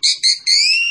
Shh.